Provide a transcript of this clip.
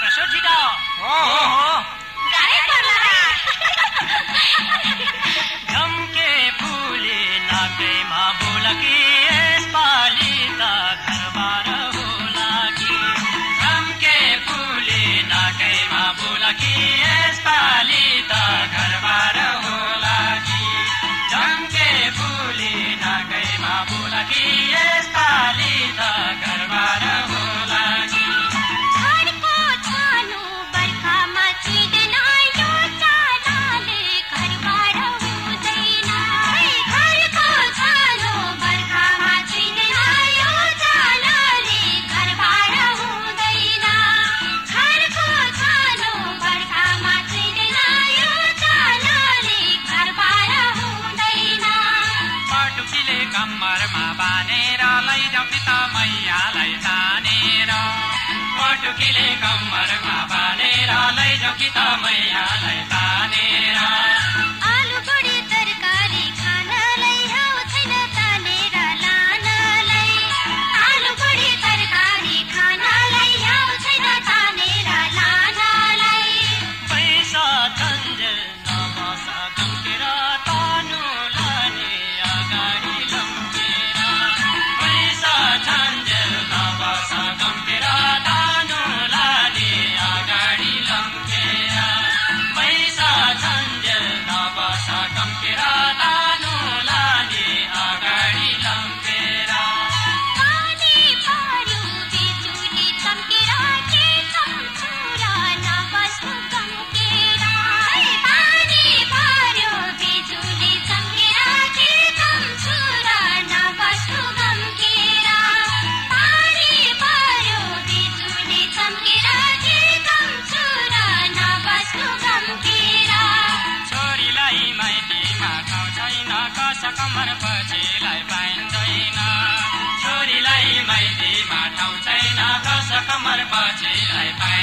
把手机高。प्रिता मैयालाई तानेर पटुकीले कम्मरमा बालेर लैजाउ कि त मैयालाई तानेर कमर पछिलाई पाइँदैन। छोरीलाई माइतीमा ठाउँ छैन कमर पछिलाई पाइ